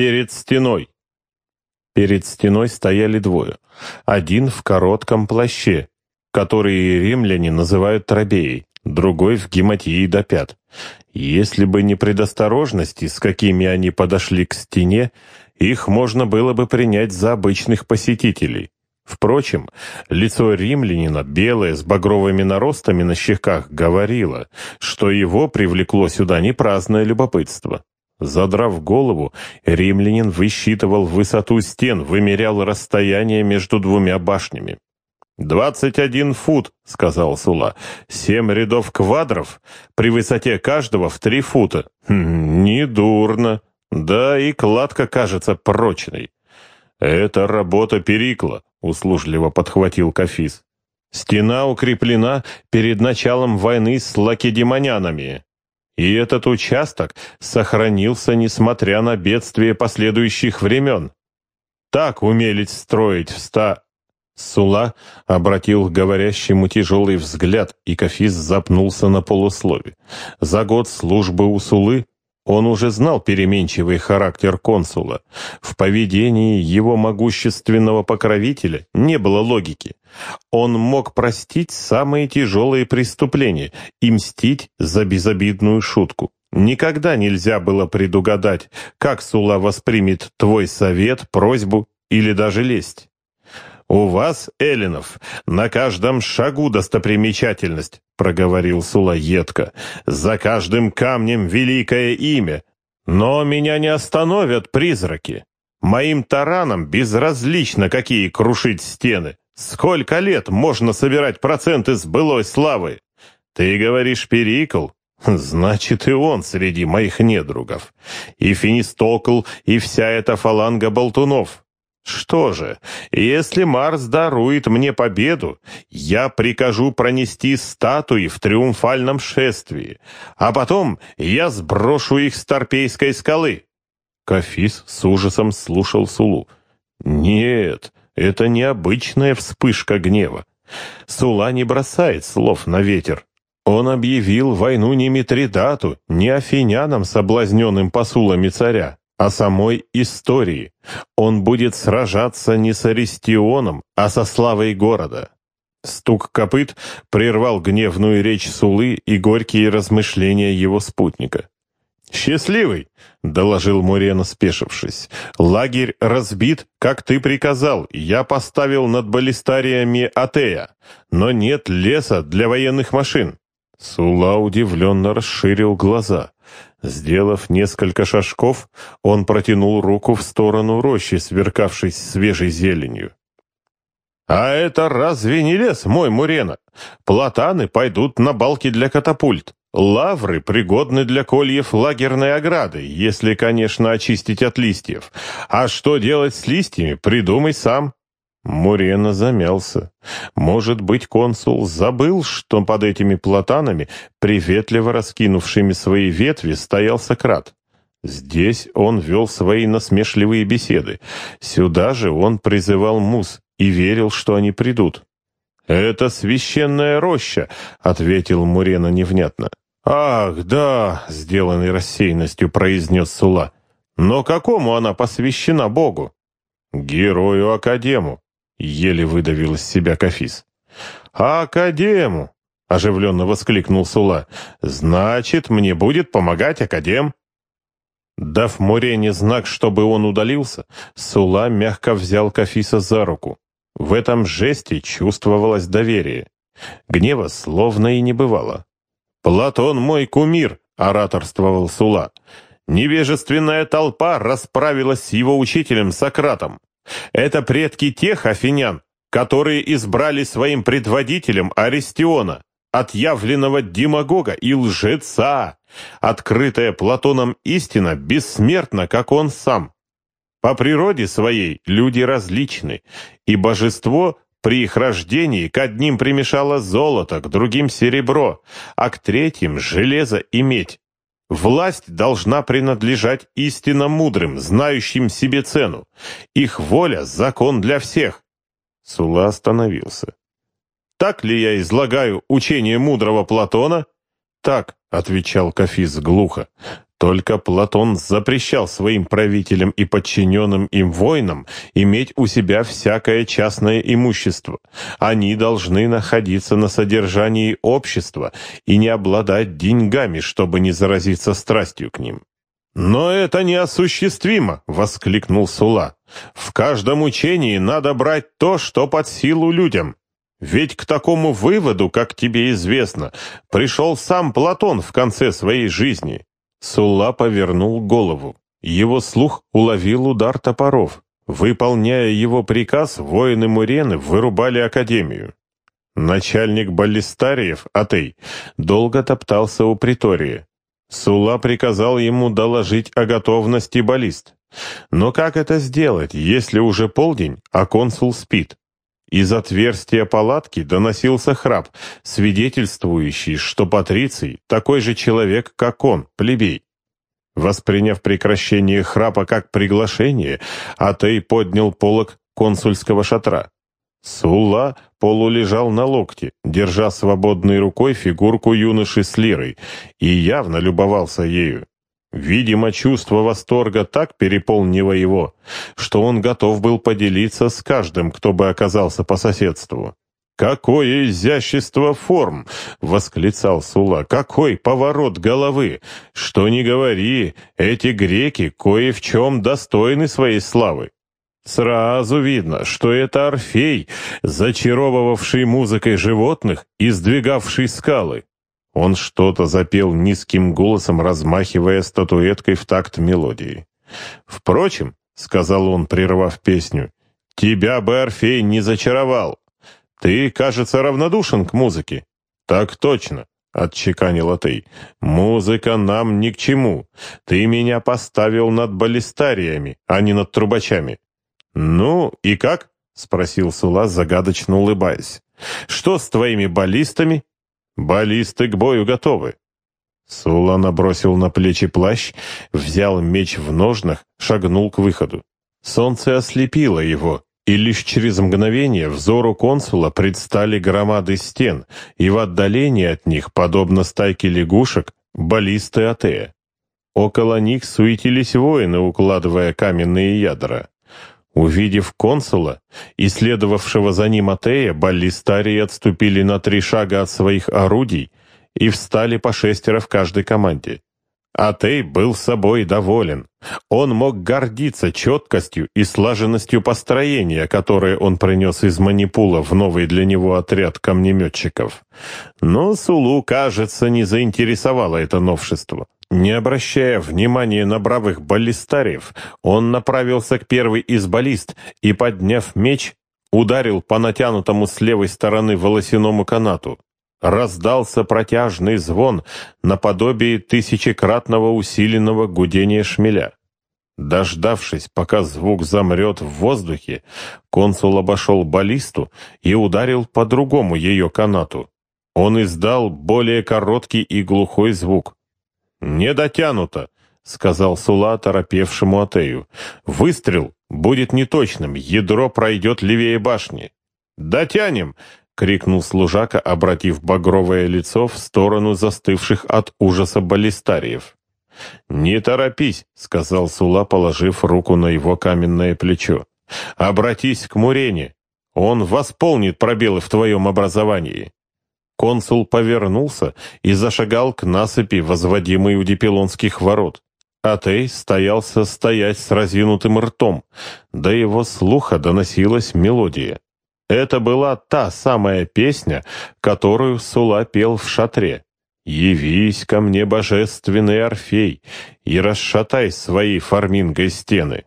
перед стеной. Перед стеной стояли двое. Один в коротком плаще, который римляне называют трабеей, другой в гематии до пят. Если бы не предосторожности, с какими они подошли к стене, их можно было бы принять за обычных посетителей. Впрочем, лицо римлянина, белое, с багровыми наростами на щеках, говорило, что его привлекло сюда не праздное любопытство. Задрав голову, римлянин высчитывал высоту стен, вымерял расстояние между двумя башнями. «Двадцать один фут», — сказал Сула. «Семь рядов квадров, при высоте каждого в три фута. Хм, недурно. Да и кладка кажется прочной». «Это работа Перикла», — услужливо подхватил Кафис. «Стена укреплена перед началом войны с лакедемонянами. И этот участок сохранился, несмотря на бедствие последующих времен. Так умелись строить в ста Сула обратил к говорящему тяжелый взгляд, и Кафис запнулся на полуслове. За год службы у Сулы он уже знал переменчивый характер консула. В поведении его могущественного покровителя не было логики. Он мог простить самые тяжелые преступления и мстить за безобидную шутку. Никогда нельзя было предугадать, как Сула воспримет твой совет, просьбу или даже лесть. «У вас, Эллинов, на каждом шагу достопримечательность», — проговорил Сула едко. «За каждым камнем великое имя. Но меня не остановят призраки. Моим таранам безразлично, какие крушить стены. Сколько лет можно собирать проценты с былой славы? Ты говоришь, Перикл? Значит, и он среди моих недругов. И Финистокл, и вся эта фаланга болтунов. Что же, если Марс дарует мне победу, я прикажу пронести статуи в триумфальном шествии, а потом я сброшу их с Торпейской скалы. Кафис с ужасом слушал Сулу. Нет, это необычная вспышка гнева. Сула не бросает слов на ветер. Он объявил войну не Митридату, не афинянам, соблазненным посулами царя, о самой истории. Он будет сражаться не с Аристионом, а со славой города. Стук копыт прервал гневную речь Сулы и горькие размышления его спутника. «Счастливый!» — доложил Мурена, спешившись. «Лагерь разбит, как ты приказал. Я поставил над баллистариями Атея, но нет леса для военных машин». Сула удивленно расширил глаза. Сделав несколько шажков, он протянул руку в сторону рощи, сверкавшей свежей зеленью. «А это разве не лес, мой Мурена? Платаны пойдут на балки для катапульт. Лавры пригодны для кольев лагерной ограды, если, конечно, очистить от листьев. А что делать с листьями, придумай сам». Мурена замялся. Может быть, консул забыл, что под этими платанами, приветливо раскинувшими свои ветви, стоял Сократ. Здесь он вел свои насмешливые беседы. Сюда же он призывал мус и верил, что они придут. «Это священная роща», — ответил Мурена невнятно. «Ах, да», — сделанный рассеянностью произнес Сула. «Но какому она посвящена Богу?» «Герою Академу», Еле выдавил из себя Кафис. «Академу!» — оживленно воскликнул Сула. «Значит, мне будет помогать Академ?» Дав Мурене знак, чтобы он удалился, Сула мягко взял Кафиса за руку. В этом жесте чувствовалось доверие. Гнева словно и не бывало. «Платон мой кумир!» — ораторствовал Сула. «Невежественная толпа расправилась с его учителем Сократом. Это предки тех афинян, которые избрали своим предводителем Аристиона, отъявленного демагога и лжеца. Открытая Платоном истина бессмертна, как он сам. По природе своей люди различны, и божество при их рождении к одним примешало золото, к другим серебро, а к третьим железо и медь. Власть должна принадлежать истинно мудрым, знающим себе цену. Их воля — закон для всех. Сула остановился. «Так ли я излагаю учение мудрого Платона?» «Так», — отвечал Кафис глухо. Только Платон запрещал своим правителям и подчиненным им воинам иметь у себя всякое частное имущество. Они должны находиться на содержании общества и не обладать деньгами, чтобы не заразиться страстью к ним. «Но это неосуществимо!» — воскликнул Сула. «В каждом учении надо брать то, что под силу людям. Ведь к такому выводу, как тебе известно, пришел сам Платон в конце своей жизни». Сула повернул голову. Его слух уловил удар топоров. Выполняя его приказ, воины Мурены вырубали Академию. Начальник баллистариев, Атей, долго топтался у притории. Сула приказал ему доложить о готовности баллист. Но как это сделать, если уже полдень, а консул спит? Из отверстия палатки доносился храп, свидетельствующий, что Патриций такой же человек, как он, плебей. Восприняв прекращение храпа как приглашение, Атей поднял полог консульского шатра. Сула полулежал на локте, держа свободной рукой фигурку юноши с лирой, и явно любовался ею. Видимо, чувство восторга так переполнило его, что он готов был поделиться с каждым, кто бы оказался по соседству. «Какое изящество форм!» — восклицал Сула. «Какой поворот головы! Что ни говори, эти греки кое в чем достойны своей славы. Сразу видно, что это Орфей, зачаровывавший музыкой животных и сдвигавший скалы. Он что-то запел низким голосом, размахивая статуэткой в такт мелодии. «Впрочем», — сказал он, прервав песню, — «тебя бы Орфей не зачаровал. Ты, кажется, равнодушен к музыке». «Так точно», — отчеканил Атей. «Музыка нам ни к чему. Ты меня поставил над баллистариями, а не над трубачами». «Ну, и как?» — спросил Сула, загадочно улыбаясь. «Что с твоими баллистами?» «Баллисты к бою готовы». Сула набросил на плечи плащ, взял меч в ножнах, шагнул к выходу. Солнце ослепило его, и лишь через мгновение взору консула предстали громады стен, и в отдалении от них, подобно стайке лягушек, баллисты Атея. Около них суетились воины, укладывая каменные ядра. Увидев консула и следовавшего за ним Атея, баллистарии отступили на три шага от своих орудий и встали по шестеро в каждой команде. Атей был собой доволен. Он мог гордиться четкостью и слаженностью построения, которые он принес из Манипула в новый для него отряд камнеметчиков. Но Сулу, кажется, не заинтересовало это новшество. Не обращая внимания на бравых баллистариев, он направился к первой из баллист и, подняв меч, ударил по натянутому с левой стороны волосяному канату. Раздался протяжный звон наподобие тысячекратного усиленного гудения шмеля. Дождавшись, пока звук замрет в воздухе, консул обошел баллисту и ударил по другому ее канату. Он издал более короткий и глухой звук. «Не дотянуто», — сказал Сула торопевшему Атею. «Выстрел будет неточным, ядро пройдет левее башни». «Дотянем!» — крикнул служака, обратив багровое лицо в сторону застывших от ужаса баллистариев. «Не торопись», — сказал Сула, положив руку на его каменное плечо. «Обратись к Мурене. Он восполнит пробелы в твоем образовании». Консул повернулся и зашагал к насыпи, возводимой у Дипелонских ворот. Атей стоялся стоять с разинутым ртом, до его слуха доносилась мелодия. Это была та самая песня, которую Сула пел в шатре. «Явись ко мне, божественный Орфей, и расшатай своей формингой стены».